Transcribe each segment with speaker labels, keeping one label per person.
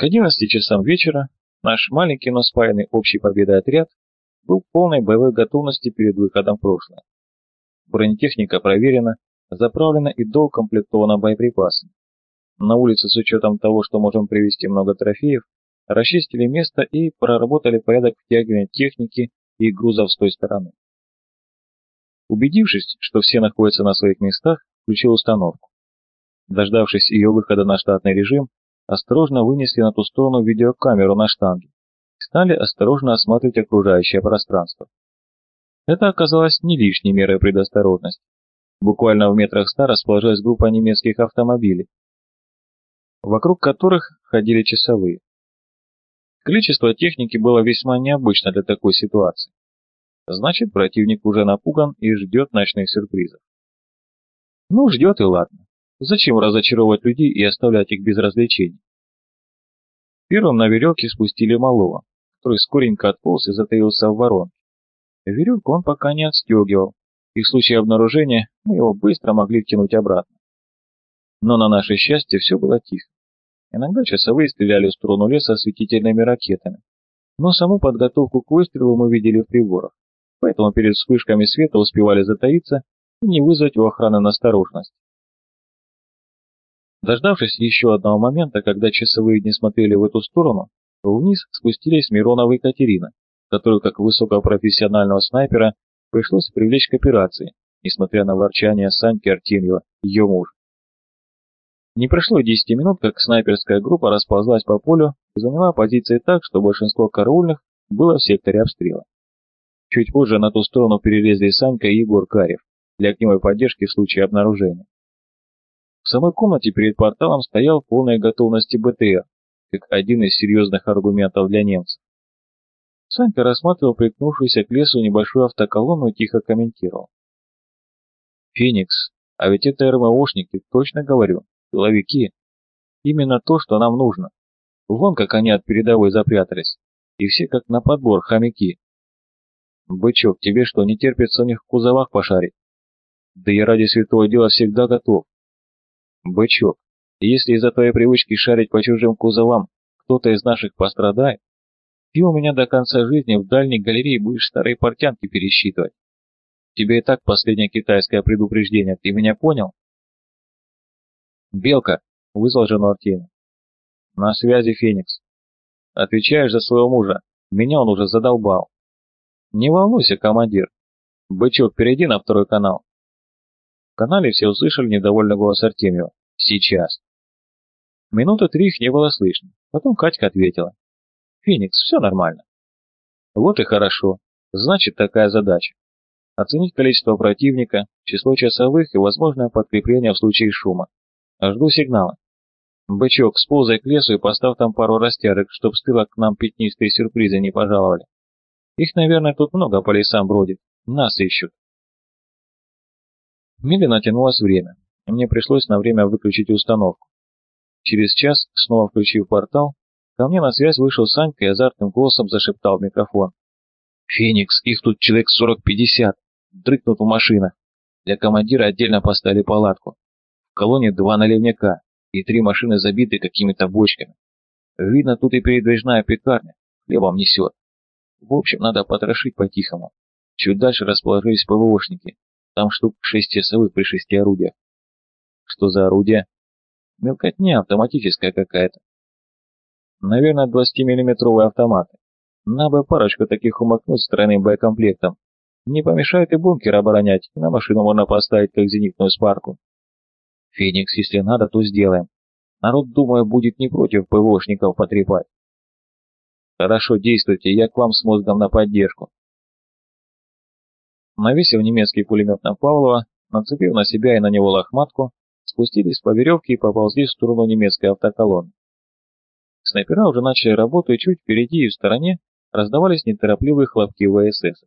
Speaker 1: К 11 часам вечера наш маленький, но спаянный общей победой отряд был в полной боевой готовности перед выходом в прошлое. Бронетехника проверена, заправлена и доукомплектована боеприпасами. На улице с учетом того, что можем привезти много трофеев, расчистили место и проработали порядок втягивания техники и грузов с той стороны. Убедившись, что все находятся на своих местах, включил установку. Дождавшись ее выхода на штатный режим, осторожно вынесли на ту сторону видеокамеру на штанге и стали осторожно осматривать окружающее пространство. Это оказалось не лишней мерой предосторожности. Буквально в метрах ста расположилась группа немецких автомобилей, вокруг которых ходили часовые. Количество техники было весьма необычно для такой ситуации. Значит, противник уже напуган и ждет ночных сюрпризов. Ну, ждет и ладно. Зачем разочаровывать людей и оставлять их без развлечений? Первым на веревке спустили малого, который скоренько отполз и затаился в воронке. Веревку он пока не отстегивал, и в случае обнаружения мы его быстро могли втянуть обратно. Но на наше счастье все было тихо. Иногда часовые стреляли в сторону леса осветительными ракетами, но саму подготовку к выстрелу мы видели в приборах, поэтому перед вспышками света успевали затаиться и не вызвать у охраны насторожность. Дождавшись еще одного момента, когда часовые не смотрели в эту сторону, вниз спустились Миронов и Катерина, которую, как высокопрофессионального снайпера, пришлось привлечь к операции, несмотря на ворчание Саньки Артемьева, ее мужа. Не прошло и 10 минут, как снайперская группа расползлась по полю и заняла позиции так, что большинство караульных было в секторе обстрела. Чуть позже на ту сторону перелезли Санька и Егор Карев для огневой поддержки в случае обнаружения. В самой комнате перед порталом стоял в полной готовности БТР, как один из серьезных аргументов для немцев. Санька рассматривал приткнувшуюся к лесу небольшую автоколонну и тихо комментировал. «Феникс, а ведь это РМОшники, точно говорю, силовики. Именно то, что нам нужно. Вон как они от передовой запрятались, и все как на подбор хомяки. Бычок, тебе что, не терпится у них в кузовах пошарить? Да я ради святого дела всегда готов. Бычок, если из-за твоей привычки шарить по чужим кузовам кто-то из наших пострадает, ты у меня до конца жизни в дальней галерее будешь старые портянки пересчитывать. Тебе и так последнее китайское предупреждение, ты меня понял? Белка, вызвал жену Артемия. На связи, Феникс. Отвечаешь за своего мужа, меня он уже задолбал. Не волнуйся, командир. Бычок, перейди на второй канал канале все услышали недовольный голос Артемьева. «Сейчас». Минуты три их не было слышно. Потом Катька ответила. «Феникс, все нормально». «Вот и хорошо. Значит, такая задача. Оценить количество противника, число часовых и возможное подкрепление в случае шума. Жду сигнала. Бычок, сползай к лесу и поставь там пару растяжек, чтоб с тыла к нам пятнистые сюрпризы не пожаловали. Их, наверное, тут много по лесам бродит. Нас ищут. Медленно тянулось время, мне пришлось на время выключить установку. Через час, снова включив портал, ко мне на связь вышел Санька и азартным голосом зашептал в микрофон. «Феникс, их тут человек сорок-пятьдесят, дрыкнут в машинах. Для командира отдельно поставили палатку. В колонне два наливняка, и три машины забиты какими-то бочками. Видно, тут и передвижная пекарня, хлебом несет. В общем, надо потрошить по-тихому. Чуть дальше расположились ПВОшники, там штук шесть часовых при шести орудиях. Что за орудие? Мелкотня автоматическая какая-то. Наверное, 20-миллиметровые автоматы. Надо бы парочку таких умокнуть с тройным боекомплектом. Не помешает и бункер оборонять, и на машину можно поставить, как зенитную спарку. Феникс, если надо, то сделаем. Народ, думаю, будет не против ПВОшников потрепать. Хорошо, действуйте, я к вам с мозгом на поддержку. Навесив немецкий пулемет на Павлова, нацепив на себя и на него лохматку, спустились по веревке и поползли в сторону немецкой автоколонны. Снайпера уже начали работу, и чуть впереди и в стороне раздавались неторопливые хлопки ВСС.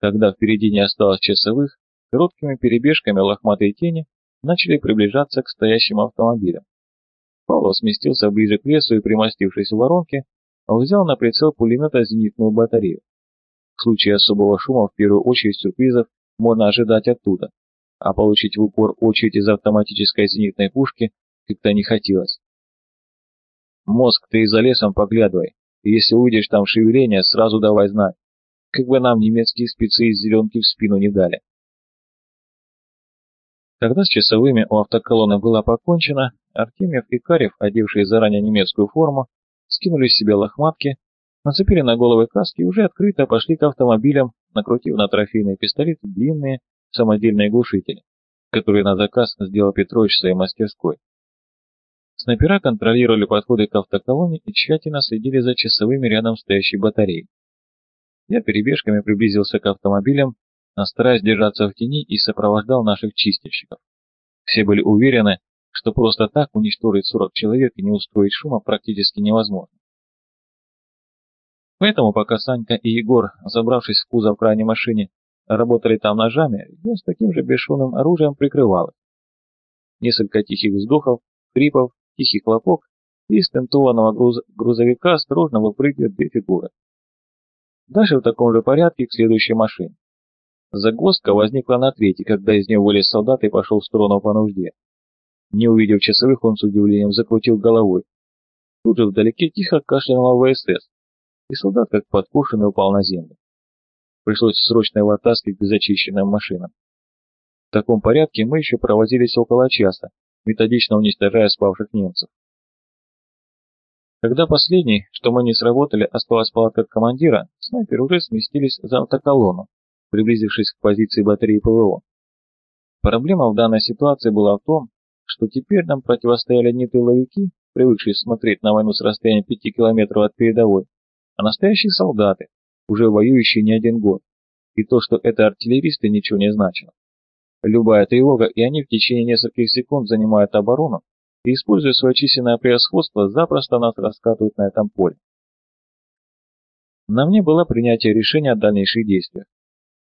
Speaker 1: Когда впереди не осталось часовых, короткими перебежками лохматые тени начали приближаться к стоящим автомобилям. Павлов сместился ближе к лесу и, примостившись в воронке, взял на прицел пулемета зенитную батарею. В случае особого шума в первую очередь сюрпризов можно ожидать оттуда, а получить в упор очередь из автоматической зенитной пушки как-то не хотелось. Мозг ты и за лесом поглядывай, и если увидишь там шевеление, сразу давай знать. Как бы нам немецкие спецы из зеленки в спину не дали. Когда с часовыми у автоколонны было покончено, Артемьев и Карев, одевшие заранее немецкую форму, скинули с себя лохматки, нацепили на головы каски и уже открыто пошли к автомобилям, накрутив на трофейные пистолеты длинные самодельные глушители, которые на заказ сделал Петрович в своей мастерской. Снайпера контролировали подходы к автоколонне и тщательно следили за часовыми рядом стоящей батареей. Я перебежками приблизился к автомобилям, стараясь держаться в тени и сопровождал наших чистильщиков. Все были уверены, что просто так уничтожить 40 человек и не устроить шума практически невозможно. Поэтому, пока Санька и Егор, забравшись в кузов крайней машине, работали там ножами, я с таким же бесшумным оружием прикрывал их. Несколько тихих вздохов, хрипов, тихий хлопок, и из тентованного груз... грузовика осторожно выпрыгивают две фигуры. Дальше в таком же порядке к следующей машине. Загвоздка возникла на третьей, когда из нее вылез солдат и пошел в сторону по нужде. Не увидев часовых, он с удивлением закрутил головой. Тут же вдалеке тихо кашлянул ВСС, и солдат, как подкушенный, упал на землю. Пришлось срочно его оттаскивать к зачищенным машинам. В таком порядке мы еще провозились около часа, методично уничтожая спавших немцев. Когда последний, что мы не сработали, осталась палатка командира, снайперы уже сместились за автоколонну, приблизившись к позиции батареи ПВО. Проблема в данной ситуации была в том, что теперь нам противостояли не тыловики, привыкшие смотреть на войну с расстояния пяти километров от передовой, а настоящие солдаты, уже воюющие не один год. И то, что это артиллеристы, ничего не значило. Любая тревога, и они в течение нескольких секунд занимают оборону и, используя свое численное превосходство, запросто нас раскатывают на этом поле. На мне было принятие решения о дальнейших действиях.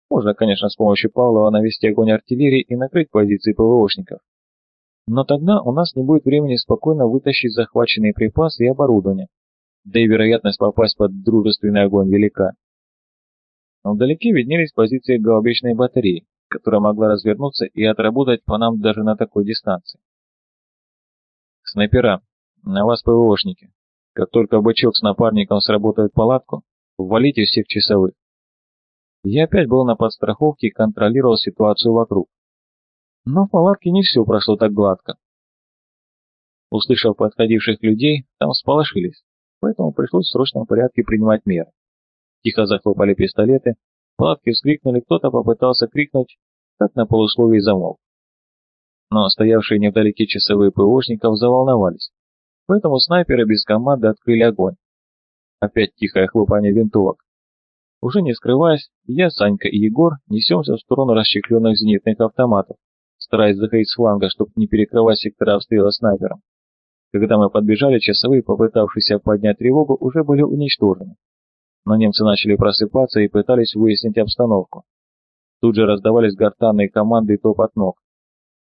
Speaker 1: Можно, конечно, с помощью Павлова навести огонь артиллерии и накрыть позиции ПВОшников. Но тогда у нас не будет времени спокойно вытащить захваченные припасы и оборудование, да и вероятность попасть под дружественный огонь велика. Но вдалеке виднелись позиции гаубичной батареи, которая могла развернуться и отработать по нам даже на такой дистанции. Снайпера, на вас ПВОшники. Как только бычок с напарником сработает палатку, ввалите всех часовых. Я опять был на подстраховке и контролировал ситуацию вокруг. Но в палатке не все прошло так гладко. Услышав подходивших людей, там сполошились, поэтому пришлось в срочном порядке принимать меры. Тихо захлопали пистолеты, палатки вскрикнули, кто-то попытался крикнуть, так на полусловии замолк. Но стоявшие невдалеке часовые ПОшников заволновались, поэтому снайперы без команды открыли огонь. Опять тихое хлопание винтовок. Уже не скрываясь, я, Санька и Егор несемся в сторону расчехленных зенитных автоматов, стараясь заходить с фланга, чтобы не перекрывать сектора обстрела снайпером. Когда мы подбежали, часовые, попытавшиеся поднять тревогу, уже были уничтожены. Но немцы начали просыпаться и пытались выяснить обстановку. Тут же раздавались гортанные команды и топот ног.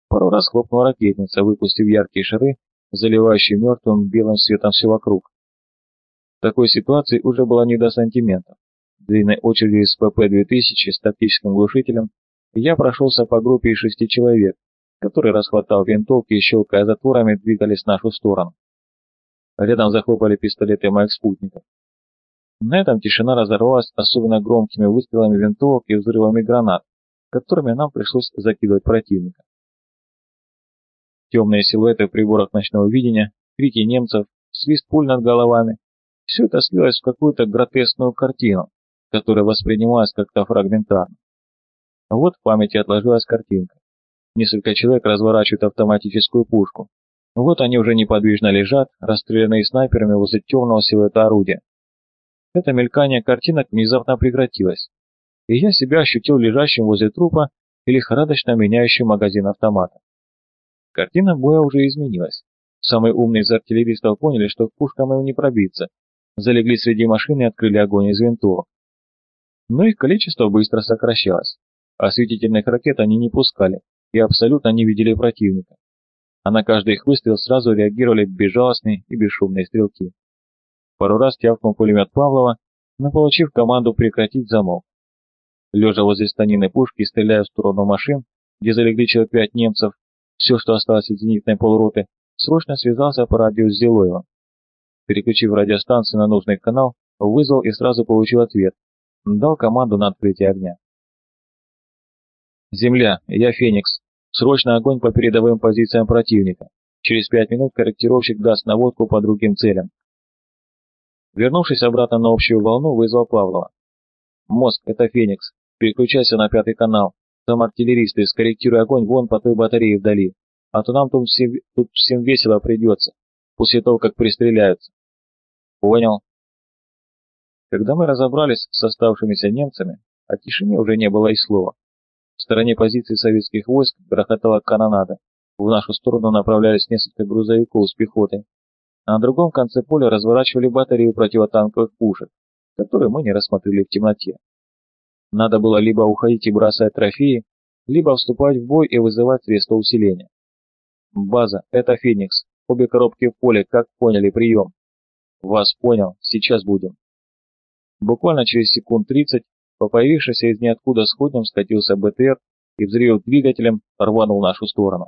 Speaker 1: Пару раз хлопнула ракетница, выпустив яркие шары, заливающие мертвым белым светом все вокруг. В такой ситуации уже было не до сантиментов длинной очередью из ПП-2000 с тактическим глушителем, я прошелся по группе из шести человек, которые, расхватав винтовки и щелкая затворами, двигались в нашу сторону. Рядом захлопали пистолеты моих спутников. На этом тишина разорвалась особенно громкими выстрелами винтовок и взрывами гранат, которыми нам пришлось закидывать противника. Темные силуэты в приборах ночного видения, крики немцев, свист пуль над головами – все это слилось в какую-то гротескную картину, которая воспринималась как-то фрагментарно. Вот в памяти отложилась картинка. Несколько человек разворачивают автоматическую пушку. Вот они уже неподвижно лежат, расстрелянные снайперами возле темного силуэта орудия. Это мелькание картинок внезапно прекратилось, и я себя ощутил лежащим возле трупа и лихорадочно меняющим магазин автомата. Картина боя уже изменилась. Самые умные из артиллеристов поняли, что к пушкам им не пробиться, залегли среди машин и открыли огонь из винтовок но их количество быстро сокращалось. Осветительных ракет они не пускали и абсолютно не видели противника. А на каждый их выстрел сразу реагировали безжалостные и бесшумные стрелки. Пару раз тявкнул пулемет Павлова, но получив команду прекратить замок. Лежа возле станины пушки стреляя в сторону машин, где залегли человек пять немцев, все, что осталось от зенитной полуроты, срочно связался по радио с Зилоевым. Переключив радиостанцию на нужный канал, вызвал и сразу получил ответ. Дал команду на открытие огня. «Земля, я Феникс. Срочно огонь по передовым позициям противника. Через пять минут корректировщик даст наводку по другим целям». Вернувшись обратно на общую волну, вызвал Павлова. «Мозг, это Феникс. Переключайся на пятый канал. Там артиллеристы, скорректируй огонь вон по той батарее вдали. А то нам тут всем, тут всем весело придется, после того, как пристреляются». «Понял». Когда мы разобрались с оставшимися немцами, о тишине уже не было и слова. В стороне позиции советских войск грохотала канонада. В нашу сторону направлялись несколько грузовиков с пехотой. А на другом конце поля разворачивали батарею противотанковых пушек, которые мы не рассмотрели в темноте. Надо было либо уходить и бросать трофеи, либо вступать в бой и вызывать средства усиления. База, это Феникс. Обе коробки в поле, как поняли прием. Вас понял, сейчас будем. Буквально через секунд 30 по появившейся из ниоткуда сходням скатился БТР и, взревев двигателем, рванул в нашу сторону.